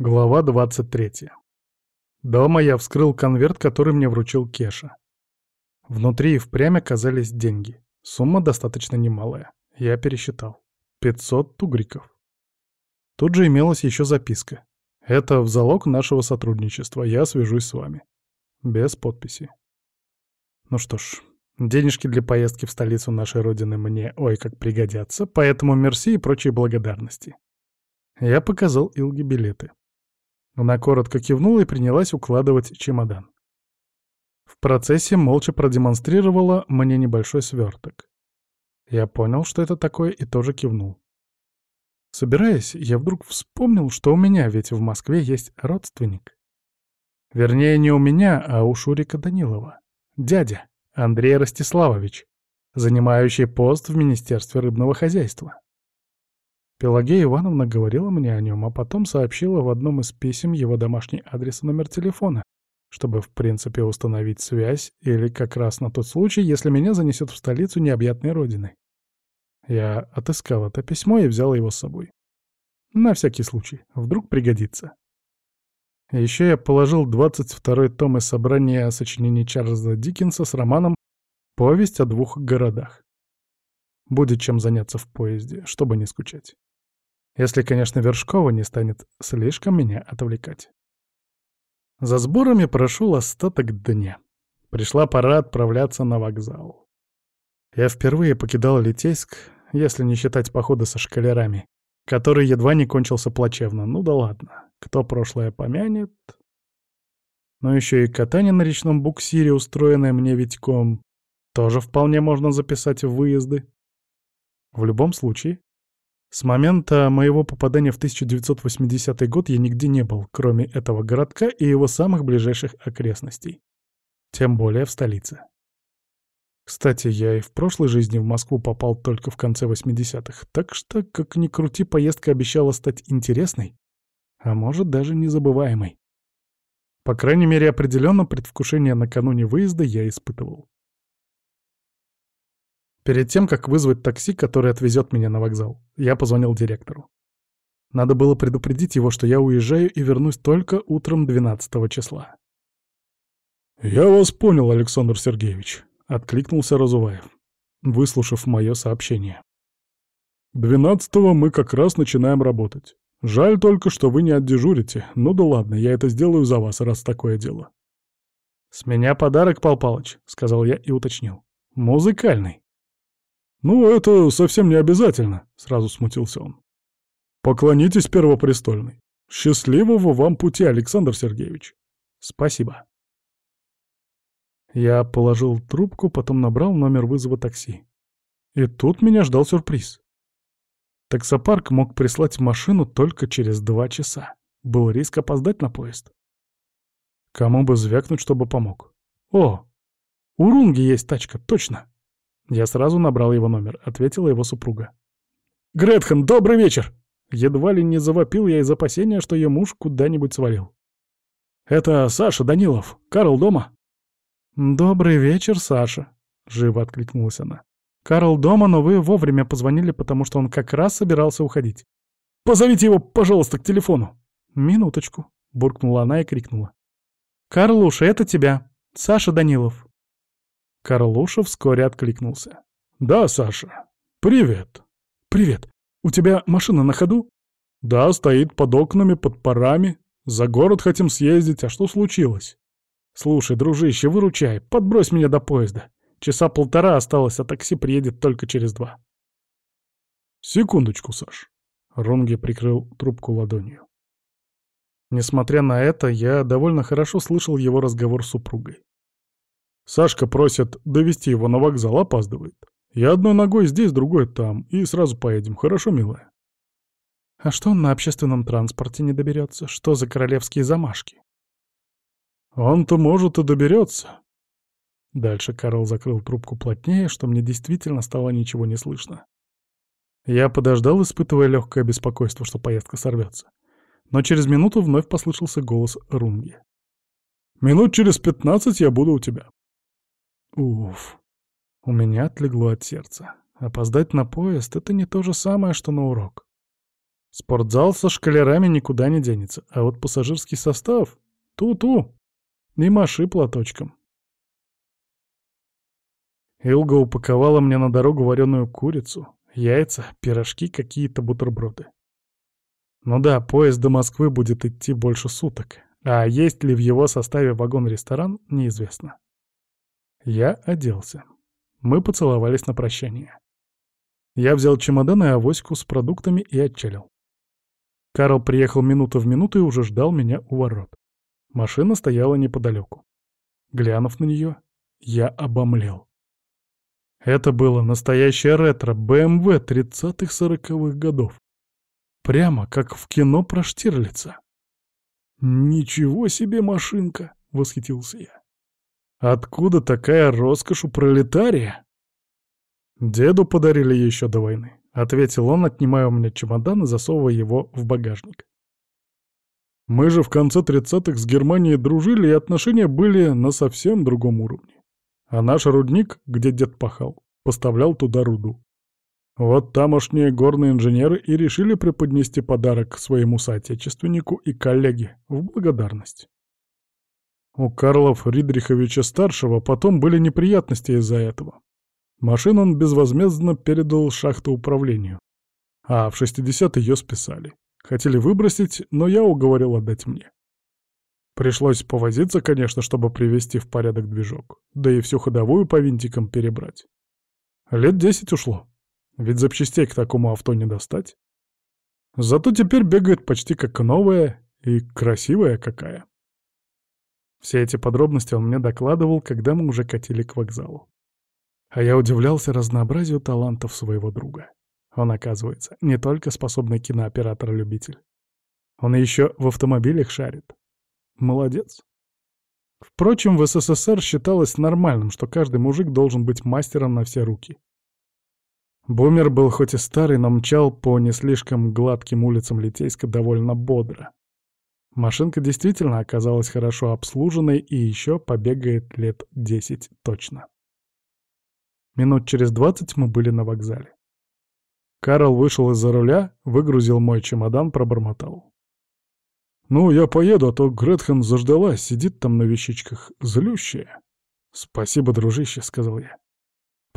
Глава 23. Дома я вскрыл конверт, который мне вручил Кеша. Внутри и впрямь оказались деньги. Сумма достаточно немалая. Я пересчитал. 500 тугриков. Тут же имелась еще записка. Это в залог нашего сотрудничества. Я свяжусь с вами. Без подписи. Ну что ж, денежки для поездки в столицу нашей родины мне ой как пригодятся, поэтому мерси и прочие благодарности. Я показал Илге билеты. Она коротко кивнула и принялась укладывать чемодан. В процессе молча продемонстрировала мне небольшой сверток. Я понял, что это такое, и тоже кивнул. Собираясь, я вдруг вспомнил, что у меня ведь в Москве есть родственник. Вернее, не у меня, а у Шурика Данилова. Дядя, Андрей Ростиславович, занимающий пост в Министерстве рыбного хозяйства. Пелагея Ивановна говорила мне о нем, а потом сообщила в одном из писем его домашний адрес и номер телефона, чтобы, в принципе, установить связь, или как раз на тот случай, если меня занесет в столицу необъятной родины. Я отыскал это письмо и взял его с собой. На всякий случай, вдруг пригодится. Еще я положил 22-й том из собрания сочинений Чарльза Диккенса с романом «Повесть о двух городах». Будет чем заняться в поезде, чтобы не скучать. Если, конечно, Вершкова не станет слишком меня отвлекать. За сборами прошел остаток дня. Пришла пора отправляться на вокзал. Я впервые покидал Литейск, если не считать похода со шкалерами, который едва не кончился плачевно. Ну да ладно, кто прошлое помянет. Но еще и катание на речном буксире, устроенное мне Витьком, тоже вполне можно записать в выезды. В любом случае, с момента моего попадания в 1980 год я нигде не был, кроме этого городка и его самых ближайших окрестностей. Тем более в столице. Кстати, я и в прошлой жизни в Москву попал только в конце 80-х, так что, как ни крути, поездка обещала стать интересной, а может даже незабываемой. По крайней мере, определенно предвкушение накануне выезда я испытывал. Перед тем, как вызвать такси, которое отвезет меня на вокзал, я позвонил директору. Надо было предупредить его, что я уезжаю и вернусь только утром 12 числа. «Я вас понял, Александр Сергеевич», — откликнулся Разуваев, выслушав мое сообщение. «Двенадцатого мы как раз начинаем работать. Жаль только, что вы не отдежурите. Ну да ладно, я это сделаю за вас, раз такое дело». «С меня подарок, Пал Палыч», — сказал я и уточнил. «Музыкальный». «Ну, это совсем не обязательно», — сразу смутился он. «Поклонитесь первопрестольной. Счастливого вам пути, Александр Сергеевич». «Спасибо». Я положил трубку, потом набрал номер вызова такси. И тут меня ждал сюрприз. Таксопарк мог прислать машину только через два часа. Был риск опоздать на поезд. Кому бы звякнуть, чтобы помог? О, у Рунги есть тачка, точно. Я сразу набрал его номер, ответила его супруга. «Гретхен, добрый вечер!» Едва ли не завопил я из опасения, что ее муж куда-нибудь свалил. «Это Саша Данилов. Карл дома?» «Добрый вечер, Саша», — живо откликнулась она. «Карл дома, но вы вовремя позвонили, потому что он как раз собирался уходить. Позовите его, пожалуйста, к телефону». «Минуточку», — буркнула она и крикнула. «Карлуша, это тебя. Саша Данилов». Карлуша вскоре откликнулся. «Да, Саша. Привет». «Привет. У тебя машина на ходу?» «Да, стоит под окнами, под парами. За город хотим съездить, а что случилось?» «Слушай, дружище, выручай, подбрось меня до поезда. Часа полтора осталось, а такси приедет только через два». «Секундочку, Саш». Ронги прикрыл трубку ладонью. Несмотря на это, я довольно хорошо слышал его разговор с супругой. Сашка просит довести его на вокзал, опаздывает. Я одной ногой здесь, другой там, и сразу поедем, хорошо, милая? А что он на общественном транспорте не доберется? Что за королевские замашки? Он-то, может, и доберется. Дальше Карл закрыл трубку плотнее, что мне действительно стало ничего не слышно. Я подождал, испытывая легкое беспокойство, что поездка сорвется. Но через минуту вновь послышался голос Рунги. «Минут через пятнадцать я буду у тебя. Уф. У меня отлегло от сердца. Опоздать на поезд — это не то же самое, что на урок. Спортзал со шкалерами никуда не денется, а вот пассажирский состав — ту-ту, и маши платочком. Илга упаковала мне на дорогу вареную курицу, яйца, пирожки, какие-то бутерброды. Ну да, поезд до Москвы будет идти больше суток, а есть ли в его составе вагон-ресторан, неизвестно. Я оделся. Мы поцеловались на прощание. Я взял чемодан и авоську с продуктами и отчалил. Карл приехал минуту в минуту и уже ждал меня у ворот. Машина стояла неподалеку. Глянув на нее, я обомлел. Это было настоящее ретро BMW 30-40-х годов. Прямо как в кино про Штирлица. «Ничего себе машинка!» — восхитился я. «Откуда такая роскошь у пролетария?» «Деду подарили еще до войны», — ответил он, отнимая у меня чемодан и засовывая его в багажник. «Мы же в конце тридцатых с Германией дружили, и отношения были на совсем другом уровне. А наш рудник, где дед пахал, поставлял туда руду. Вот тамошние горные инженеры и решили преподнести подарок своему соотечественнику и коллеге в благодарность. У Карла Фридриховича-старшего потом были неприятности из-за этого. Машину он безвозмездно передал шахту управлению, а в 60-е ее списали. Хотели выбросить, но я уговорил отдать мне. Пришлось повозиться, конечно, чтобы привести в порядок движок, да и всю ходовую по винтикам перебрать. Лет десять ушло. Ведь запчастей к такому авто не достать. Зато теперь бегает почти как новая и красивая какая. Все эти подробности он мне докладывал, когда мы уже катили к вокзалу. А я удивлялся разнообразию талантов своего друга. Он, оказывается, не только способный кинооператор-любитель. Он еще в автомобилях шарит. Молодец. Впрочем, в СССР считалось нормальным, что каждый мужик должен быть мастером на все руки. Бумер был хоть и старый, но мчал по не слишком гладким улицам Литейска довольно бодро. Машинка действительно оказалась хорошо обслуженной и еще побегает лет десять точно. Минут через двадцать мы были на вокзале. Карл вышел из-за руля, выгрузил мой чемодан, пробормотал. «Ну, я поеду, а то Гретхен заждалась, сидит там на вещичках, злющая». «Спасибо, дружище», — сказал я.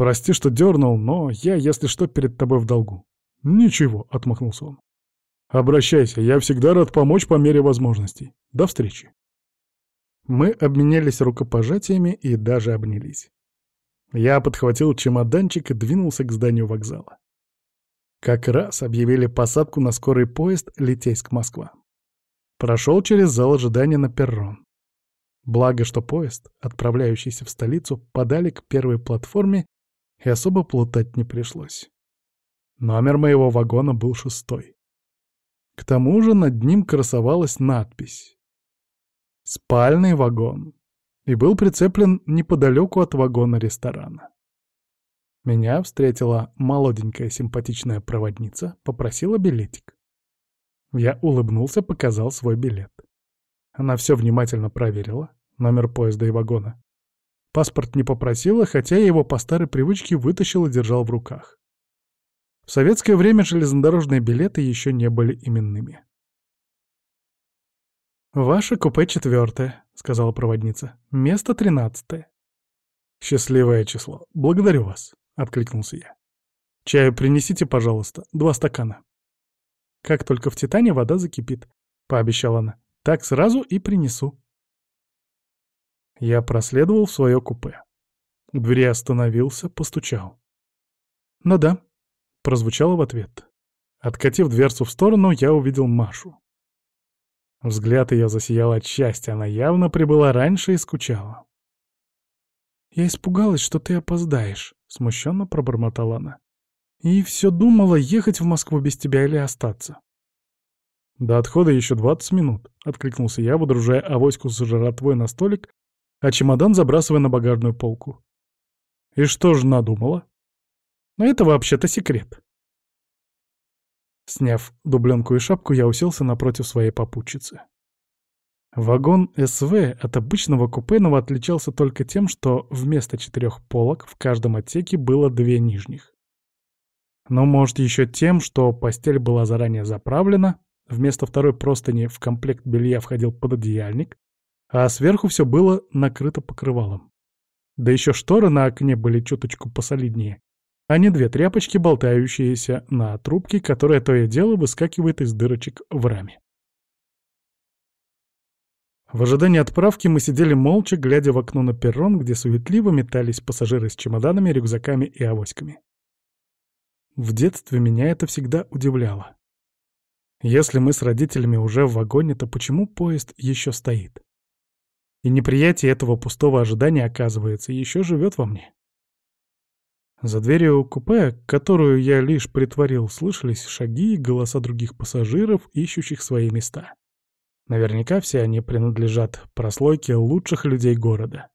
Прости, что дернул, но я, если что, перед тобой в долгу. Ничего, отмахнулся он. Обращайся, я всегда рад помочь по мере возможностей. До встречи. Мы обменялись рукопожатиями и даже обнялись. Я подхватил чемоданчик и двинулся к зданию вокзала. Как раз объявили посадку на скорый поезд Литейск-Москва. Прошел через зал ожидания на перрон. Благо, что поезд, отправляющийся в столицу, подали к первой платформе и особо плутать не пришлось. Номер моего вагона был шестой. К тому же над ним красовалась надпись «Спальный вагон» и был прицеплен неподалеку от вагона ресторана. Меня встретила молоденькая симпатичная проводница, попросила билетик. Я улыбнулся, показал свой билет. Она все внимательно проверила, номер поезда и вагона, Паспорт не попросила, хотя я его по старой привычке вытащил и держал в руках. В советское время железнодорожные билеты еще не были именными. «Ваше купе четвертое», — сказала проводница. «Место тринадцатое». «Счастливое число. Благодарю вас», — откликнулся я. «Чаю принесите, пожалуйста, два стакана». «Как только в Титане вода закипит», — пообещала она. «Так сразу и принесу». Я проследовал в свое купе. У двери остановился, постучал. «Ну да», — прозвучало в ответ. Откатив дверцу в сторону, я увидел Машу. Взгляд ее засиял от счастья, она явно прибыла раньше и скучала. «Я испугалась, что ты опоздаешь», — смущенно пробормотала она. «И все думала, ехать в Москву без тебя или остаться». «До отхода еще двадцать минут», — откликнулся я, выдружая авоську с жратвой на столик а чемодан забрасывая на багажную полку. И что же надумала? Но это вообще-то секрет. Сняв дубленку и шапку, я уселся напротив своей попутчицы. Вагон СВ от обычного купейного отличался только тем, что вместо четырех полок в каждом отсеке было две нижних. Но, может, еще тем, что постель была заранее заправлена, вместо второй простыни в комплект белья входил пододеяльник, а сверху все было накрыто покрывалом. Да еще шторы на окне были чуточку посолиднее, а не две тряпочки, болтающиеся на трубке, которая то и дело выскакивает из дырочек в раме. В ожидании отправки мы сидели молча, глядя в окно на перрон, где суетливо метались пассажиры с чемоданами, рюкзаками и авоськами. В детстве меня это всегда удивляло. Если мы с родителями уже в вагоне, то почему поезд еще стоит? И неприятие этого пустого ожидания, оказывается, еще живет во мне. За дверью купе, которую я лишь притворил, слышались шаги и голоса других пассажиров, ищущих свои места. Наверняка все они принадлежат прослойке лучших людей города.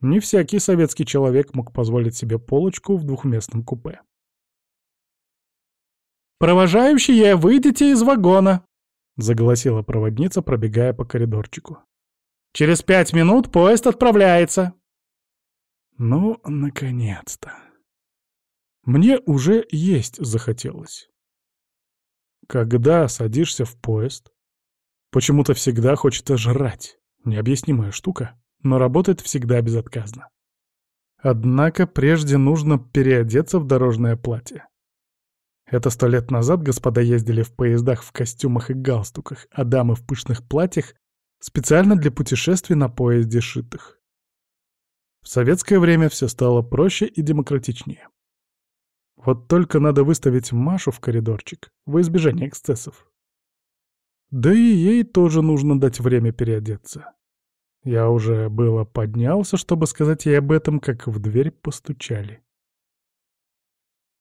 Не всякий советский человек мог позволить себе полочку в двухместном купе. «Провожающие, выйдите из вагона!» — заголосила проводница, пробегая по коридорчику. «Через пять минут поезд отправляется!» Ну, наконец-то. Мне уже есть захотелось. Когда садишься в поезд, Почему-то всегда хочется жрать. Необъяснимая штука, но работает всегда безотказно. Однако прежде нужно переодеться в дорожное платье. Это сто лет назад господа ездили в поездах в костюмах и галстуках, а дамы в пышных платьях специально для путешествий на поезде шитых. В советское время все стало проще и демократичнее. Вот только надо выставить Машу в коридорчик, во избежание эксцессов. Да и ей тоже нужно дать время переодеться. Я уже было поднялся, чтобы сказать ей об этом, как в дверь постучали.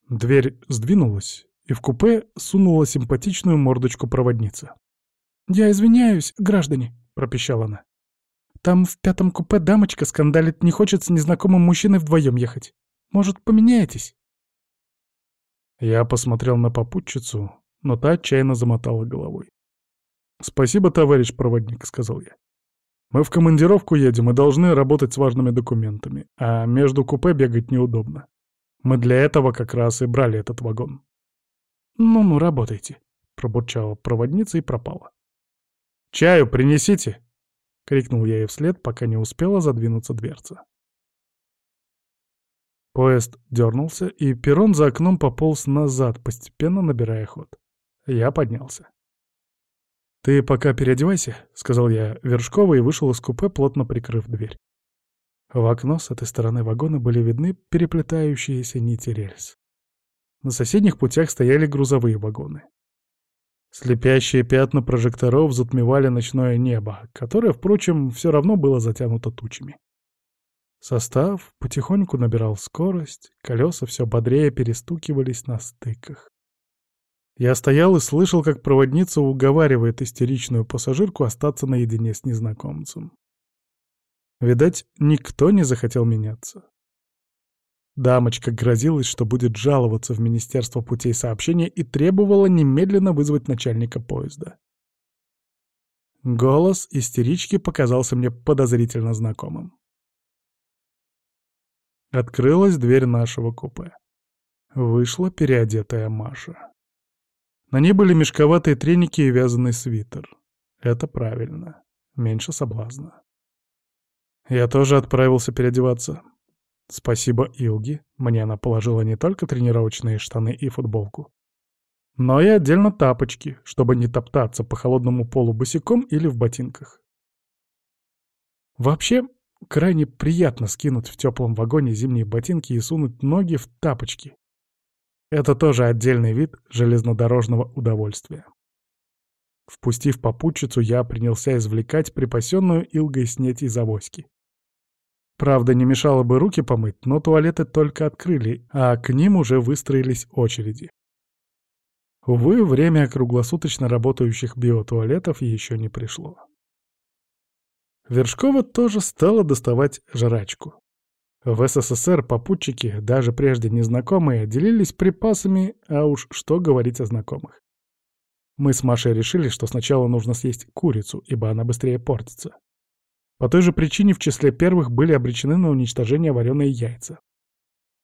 Дверь сдвинулась, и в купе сунула симпатичную мордочку проводница. «Я извиняюсь, граждане», — пропищала она. «Там в пятом купе дамочка скандалит, не хочет с незнакомым мужчиной вдвоем ехать. Может, поменяетесь?» Я посмотрел на попутчицу, но та отчаянно замотала головой. «Спасибо, товарищ проводник», — сказал я. «Мы в командировку едем и должны работать с важными документами, а между купе бегать неудобно. Мы для этого как раз и брали этот вагон». «Ну-ну, работайте», — пробурчала проводница и пропала. «Чаю принесите!» — крикнул я ей вслед, пока не успела задвинуться дверца. Поезд дернулся, и перрон за окном пополз назад, постепенно набирая ход. Я поднялся. «Ты пока переодевайся», — сказал я Вершкову и вышел из купе, плотно прикрыв дверь. В окно с этой стороны вагона были видны переплетающиеся нити рельс. На соседних путях стояли грузовые вагоны. Слепящие пятна прожекторов затмевали ночное небо, которое, впрочем, все равно было затянуто тучами. Состав потихоньку набирал скорость, колеса все бодрее перестукивались на стыках. Я стоял и слышал, как проводница уговаривает истеричную пассажирку остаться наедине с незнакомцем. Видать, никто не захотел меняться. Дамочка грозилась, что будет жаловаться в Министерство путей сообщения и требовала немедленно вызвать начальника поезда. Голос истерички показался мне подозрительно знакомым. Открылась дверь нашего купе. Вышла переодетая Маша. На ней были мешковатые треники и вязаный свитер. Это правильно. Меньше соблазна. Я тоже отправился переодеваться. Спасибо Илге, мне она положила не только тренировочные штаны и футболку, но и отдельно тапочки, чтобы не топтаться по холодному полу босиком или в ботинках. Вообще, крайне приятно скинуть в теплом вагоне зимние ботинки и сунуть ноги в тапочки, это тоже отдельный вид железнодорожного удовольствия. Впустив попутчицу, я принялся извлекать припасенную Илгой снеть из авоськи. Правда, не мешало бы руки помыть, но туалеты только открыли, а к ним уже выстроились очереди. Увы, время круглосуточно работающих биотуалетов еще не пришло. Вершкова тоже стала доставать жрачку. В СССР попутчики, даже прежде незнакомые, делились припасами, а уж что говорить о знакомых. Мы с Машей решили, что сначала нужно съесть курицу, ибо она быстрее портится. По той же причине в числе первых были обречены на уничтожение вареные яйца.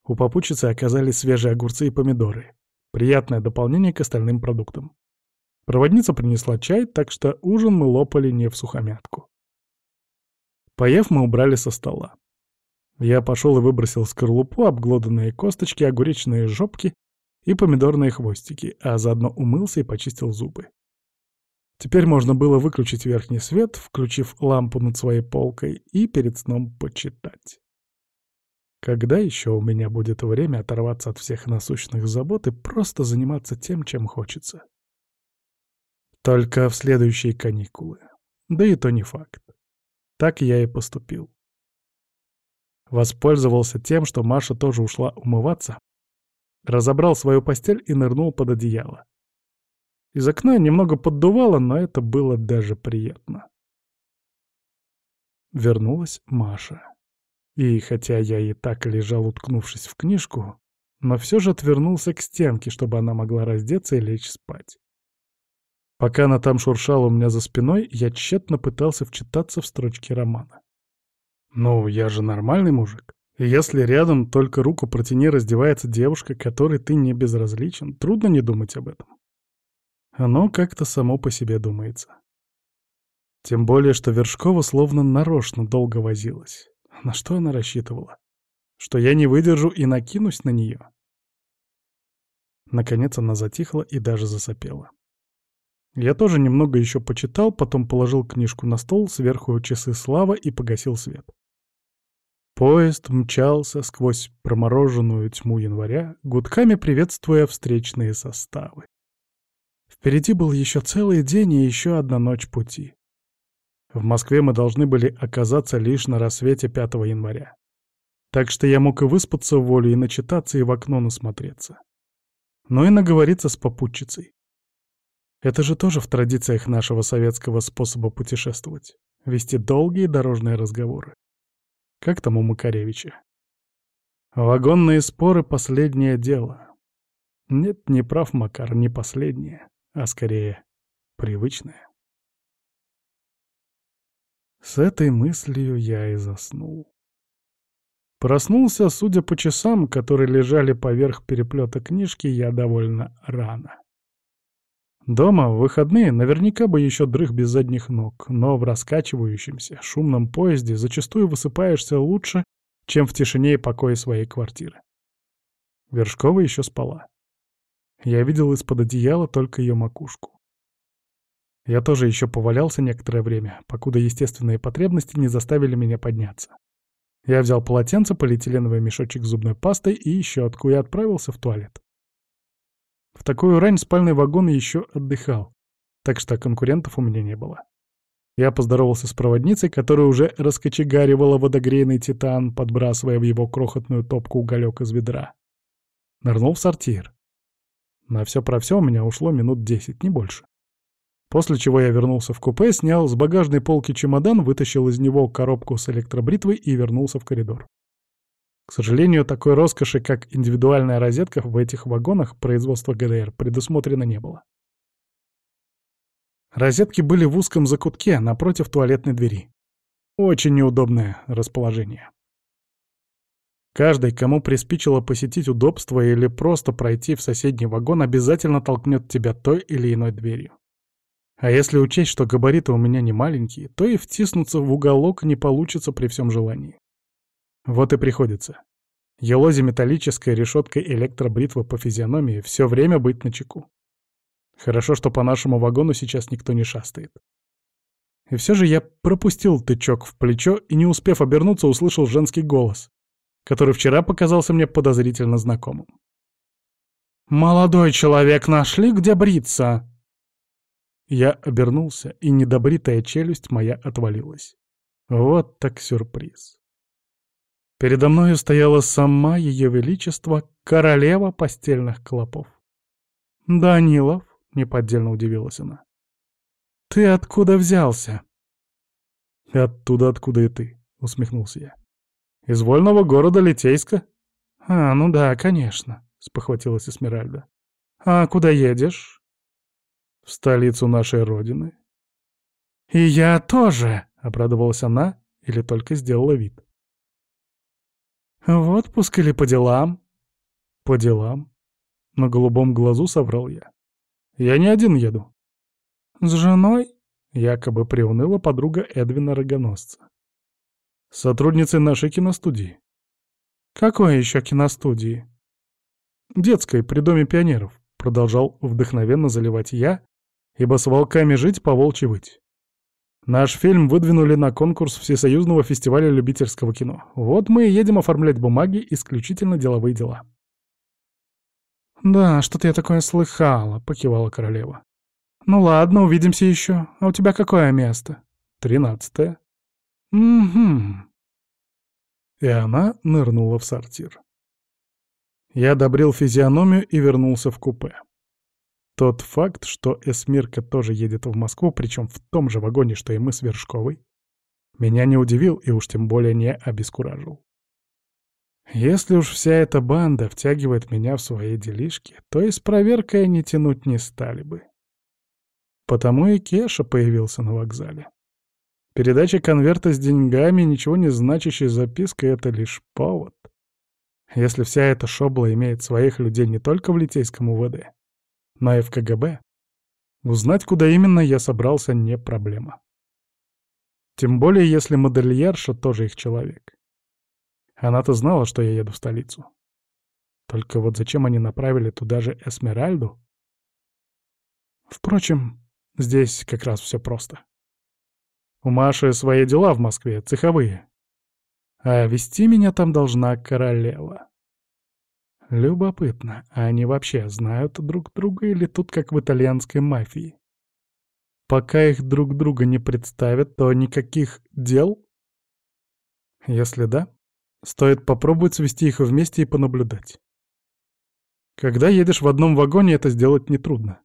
У попутчицы оказались свежие огурцы и помидоры. Приятное дополнение к остальным продуктам. Проводница принесла чай, так что ужин мы лопали не в сухомятку. Поев, мы убрали со стола. Я пошел и выбросил скорлупу, обглоданные косточки, огуречные жопки и помидорные хвостики, а заодно умылся и почистил зубы. Теперь можно было выключить верхний свет, включив лампу над своей полкой, и перед сном почитать. Когда еще у меня будет время оторваться от всех насущных забот и просто заниматься тем, чем хочется? Только в следующие каникулы. Да и то не факт. Так я и поступил. Воспользовался тем, что Маша тоже ушла умываться, разобрал свою постель и нырнул под одеяло. Из окна немного поддувало, но это было даже приятно. Вернулась Маша. И хотя я и так лежал, уткнувшись в книжку, но все же отвернулся к стенке, чтобы она могла раздеться и лечь спать. Пока она там шуршала у меня за спиной, я тщетно пытался вчитаться в строчки романа. Ну, я же нормальный мужик. Если рядом только руку протяни раздевается девушка, которой ты не безразличен, трудно не думать об этом. Оно как-то само по себе думается. Тем более, что Вершкова словно нарочно долго возилась. На что она рассчитывала? Что я не выдержу и накинусь на нее? Наконец она затихла и даже засопела. Я тоже немного еще почитал, потом положил книжку на стол, сверху часы слава и погасил свет. Поезд мчался сквозь промороженную тьму января, гудками приветствуя встречные составы. Впереди был еще целый день и еще одна ночь пути. В Москве мы должны были оказаться лишь на рассвете 5 января. Так что я мог и выспаться в волю, и начитаться, и в окно насмотреться. Но и наговориться с попутчицей. Это же тоже в традициях нашего советского способа путешествовать. Вести долгие дорожные разговоры. Как там у Макаревича? Вагонные споры — последнее дело. Нет, не прав Макар, не последнее, а скорее привычное. С этой мыслью я и заснул. Проснулся, судя по часам, которые лежали поверх переплета книжки, я довольно рано. Дома в выходные наверняка бы еще дрых без задних ног, но в раскачивающемся, шумном поезде зачастую высыпаешься лучше, чем в тишине и покое своей квартиры. Вершкова еще спала. Я видел из-под одеяла только ее макушку. Я тоже еще повалялся некоторое время, покуда естественные потребности не заставили меня подняться. Я взял полотенце, полиэтиленовый мешочек с зубной пастой и щетку и отправился в туалет. В такую рань спальный вагон еще отдыхал, так что конкурентов у меня не было. Я поздоровался с проводницей, которая уже раскочегаривала водогрейный титан, подбрасывая в его крохотную топку уголек из ведра. Нырнул в сортир. На все про все у меня ушло минут десять, не больше. После чего я вернулся в купе, снял с багажной полки чемодан, вытащил из него коробку с электробритвой и вернулся в коридор. К сожалению, такой роскоши, как индивидуальная розетка в этих вагонах производства ГДР предусмотрено не было. Розетки были в узком закутке напротив туалетной двери. Очень неудобное расположение. Каждый, кому приспичило посетить удобство или просто пройти в соседний вагон, обязательно толкнет тебя той или иной дверью. А если учесть, что габариты у меня не маленькие, то и втиснуться в уголок не получится при всем желании. Вот и приходится. Елозе металлической решеткой электробритвы по физиономии все время быть начеку. Хорошо, что по нашему вагону сейчас никто не шастает. И все же я пропустил тычок в плечо и, не успев обернуться, услышал женский голос, который вчера показался мне подозрительно знакомым. «Молодой человек, нашли, где бриться?» Я обернулся, и недобритая челюсть моя отвалилась. Вот так сюрприз. Передо мною стояла сама Ее Величество, королева постельных клопов. «Данилов», — неподдельно удивилась она, — «ты откуда взялся?» «Оттуда, откуда и ты», — усмехнулся я. «Из вольного города Литейска?» «А, ну да, конечно», — спохватилась Эсмеральда. «А куда едешь?» в столицу нашей Родины. «И я тоже!» — обрадовалась она или только сделала вид. «В отпуск или по делам?» «По делам». На голубом глазу соврал я. «Я не один еду». «С женой?» — якобы приуныла подруга Эдвина Рогоносца. «Сотрудницей нашей киностудии». «Какой еще киностудии?» «Детской, при Доме пионеров», — продолжал вдохновенно заливать я, ибо с волками жить, по волчьи выть. Наш фильм выдвинули на конкурс Всесоюзного фестиваля любительского кино. Вот мы и едем оформлять бумаги, исключительно деловые дела. «Да, что-то я такое слыхала», — покивала королева. «Ну ладно, увидимся еще. А у тебя какое место?» «Тринадцатое». «Угу». И она нырнула в сортир. Я одобрил физиономию и вернулся в купе. Тот факт, что Эсмирка тоже едет в Москву, причем в том же вагоне, что и мы с Вершковой, меня не удивил и уж тем более не обескуражил. Если уж вся эта банда втягивает меня в свои делишки, то и с проверкой они тянуть не стали бы. Потому и Кеша появился на вокзале. Передача конверта с деньгами, ничего не значащей запиской — это лишь повод. Если вся эта шобла имеет своих людей не только в Литейском УВД, но и в КГБ, узнать, куда именно я собрался, не проблема. Тем более, если модельерша тоже их человек. Она-то знала, что я еду в столицу. Только вот зачем они направили туда же Эсмеральду? Впрочем, здесь как раз все просто. У Маши свои дела в Москве, цеховые. А вести меня там должна королева. Любопытно, а они вообще знают друг друга или тут как в итальянской мафии? Пока их друг друга не представят, то никаких дел? Если да, стоит попробовать свести их вместе и понаблюдать. Когда едешь в одном вагоне, это сделать нетрудно.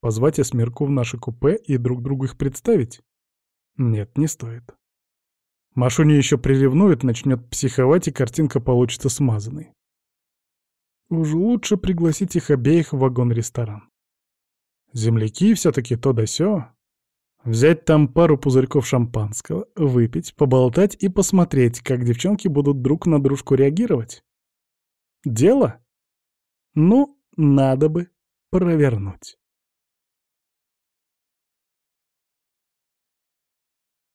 Позвать Эсмирку в наше купе и друг другу их представить? Нет, не стоит. Машуня еще приревнует, начнет психовать, и картинка получится смазанной. Уж лучше пригласить их обеих в вагон-ресторан. Земляки все-таки то да сё. Взять там пару пузырьков шампанского, выпить, поболтать и посмотреть, как девчонки будут друг на дружку реагировать. Дело? Ну, надо бы провернуть.